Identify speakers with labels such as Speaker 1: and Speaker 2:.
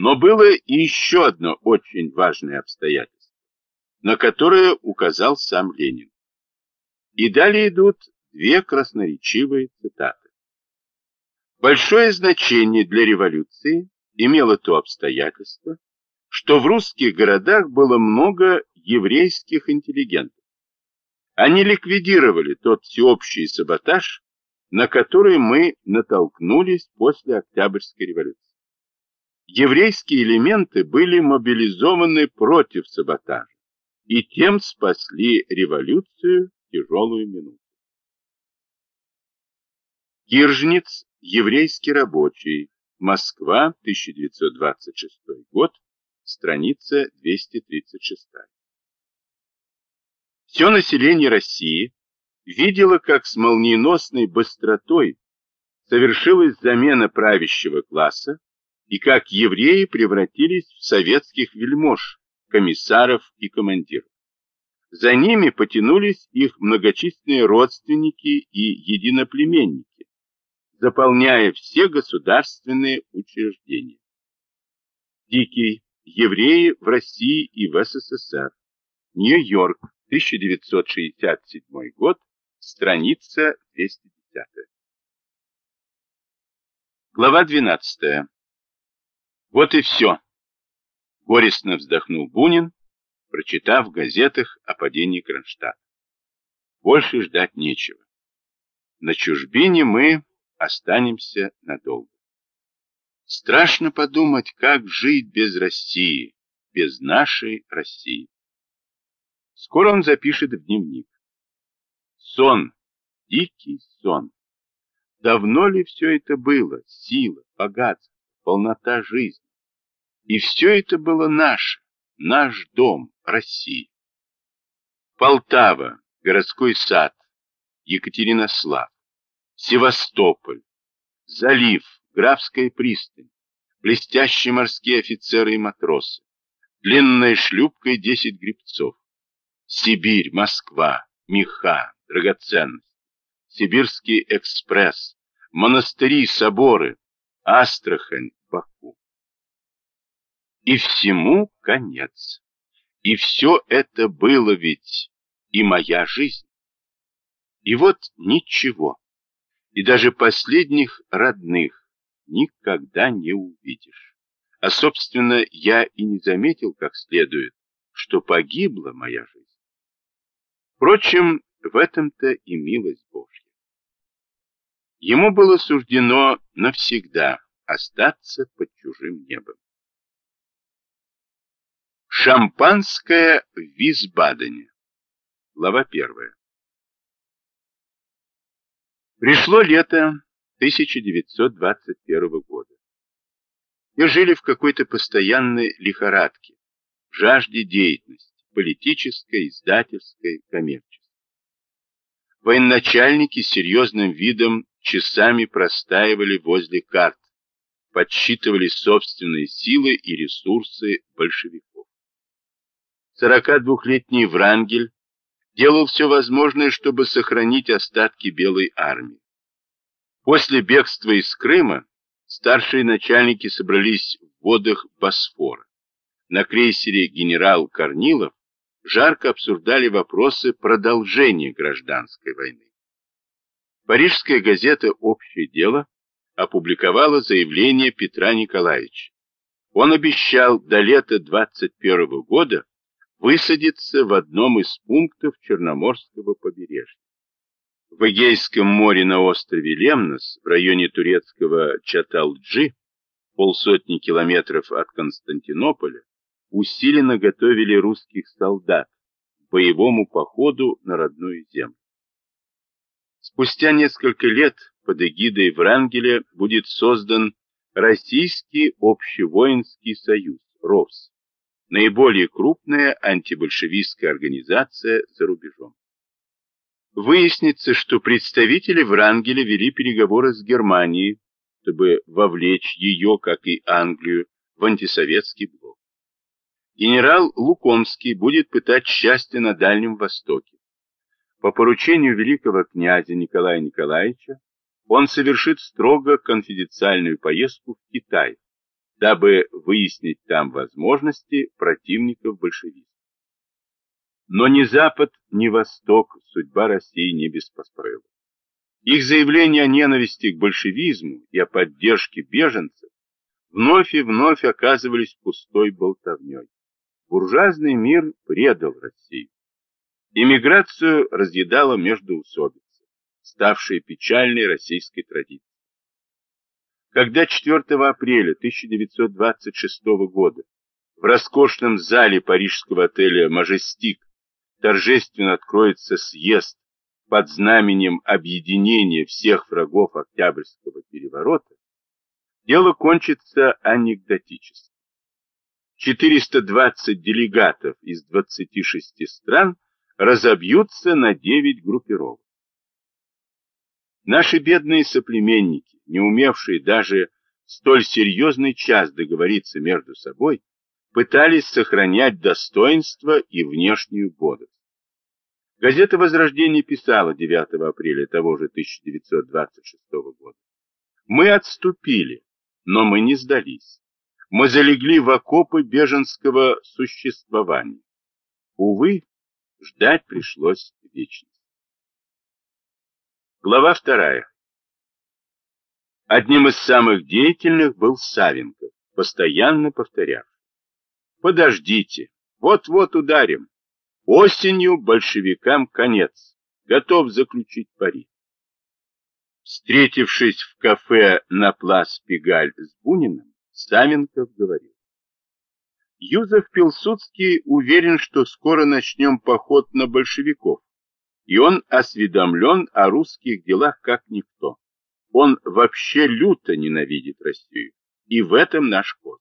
Speaker 1: Но было и еще одно очень важное обстоятельство, на которое указал сам Ленин. И далее идут две красноречивые цитаты. Большое значение для революции имело то обстоятельство, что в русских городах было много еврейских интеллигентов. Они ликвидировали тот всеобщий саботаж, на который мы натолкнулись после Октябрьской революции еврейские элементы были мобилизованы против саботажа и тем спасли революцию тяжелую минуту. Киржниц, еврейский рабочий, Москва, 1926 год, страница 236. Все население России видело, как с молниеносной быстротой совершилась замена правящего класса и как евреи превратились в советских вельмож, комиссаров и командиров. За ними потянулись их многочисленные родственники и единоплеменники, заполняя все государственные учреждения. Дикий. Евреи в России и в СССР. Нью-Йорк, 1967 год, страница 210. Глава 12. Вот и все. Горестно вздохнул Бунин, прочитав в газетах о падении Кронштадта. Больше ждать нечего. На чужбине мы останемся надолго. Страшно подумать, как жить без России, без нашей России. Скоро он запишет в дневник. Сон, дикий сон. Давно ли все это было? Сила, богатство, полнота жизни. И все это было наше, наш дом, Россия. Полтава, городской сад, Екатеринослав, Севастополь, залив, Графская пристань, блестящие морские офицеры и матросы, длинная шлюпка и десять гребцов, Сибирь, Москва, меха, драгоценности, Сибирский экспресс, монастыри, соборы, Астрахань, Баку. И всему конец. И все это было ведь и моя жизнь. И вот ничего. И даже последних родных никогда не увидишь. А, собственно, я и не заметил как следует, что погибла моя жизнь. Впрочем, в этом-то и милость Божья. Ему было суждено навсегда остаться под чужим небом. Шампанское в Висбадене. Глава первая. Пришло лето 1921 года. Мы жили в какой-то постоянной лихорадке, в жажде деятельности, политической, издательской, коммерческой. Военачальники с серьезным видом часами простаивали возле карт, подсчитывали собственные силы и ресурсы большевиков. 42-летний Врангель делал все возможное, чтобы сохранить остатки Белой армии. После бегства из Крыма старшие начальники собрались в водах Босфора. На крейсере генерал Корнилов жарко обсуждали вопросы продолжения гражданской войны. Парижская газета «Общее дело» опубликовала заявление Петра Николаевича. Он обещал до лета 21 года высадиться в одном из пунктов Черноморского побережья. В Эгейском море на острове Лемнос, в районе турецкого Чаталджи, полсотни километров от Константинополя, усиленно готовили русских солдат к боевому походу на родную землю. Спустя несколько лет под эгидой Врангеля будет создан Российский общевоинский союз, РОВС, наиболее крупная антибольшевистская организация за рубежом. Выяснится, что представители Врангеля вели переговоры с Германией, чтобы вовлечь ее, как и Англию, в антисоветский блок. Генерал Лукомский будет пытать счастье на Дальнем Востоке. По поручению великого князя Николая Николаевича он совершит строго конфиденциальную поездку в Китай, дабы выяснить там возможности противников большевизма. Но ни Запад, ни Восток судьба России не беспоспорила. Их заявления о ненависти к большевизму и о поддержке беженцев вновь и вновь оказывались пустой болтовней. Буржуазный мир предал Россию. Иммиграцию разъедала междоусобица, ставшая печальной российской традицией. Когда 4 апреля 1926 года в роскошном зале парижского отеля «Мажестик» торжественно откроется съезд под знаменем объединения всех врагов Октябрьского переворота, дело кончится анекдотически. 420 делегатов из 26 стран разобьются на 9 группировок. Наши бедные соплеменники, не умевшие даже столь серьезный час договориться между собой, пытались сохранять достоинство и внешнюю бодрость. Газета «Возрождение» писала 9 апреля того же 1926 года. Мы отступили, но мы не сдались. Мы залегли в окопы беженского существования. Увы, ждать пришлось вечность. Глава вторая. Одним из самых деятельных был Савенков, постоянно повторяв. Подождите, вот-вот ударим. Осенью большевикам конец. Готов заключить пари. Встретившись в кафе на Плас Пегаль с Буниным, Савенков говорил. Юзеф Пилсудский уверен, что скоро начнем поход на большевиков, и он осведомлен о русских делах как никто. Он вообще люто ненавидит Россию, и в этом наш ход.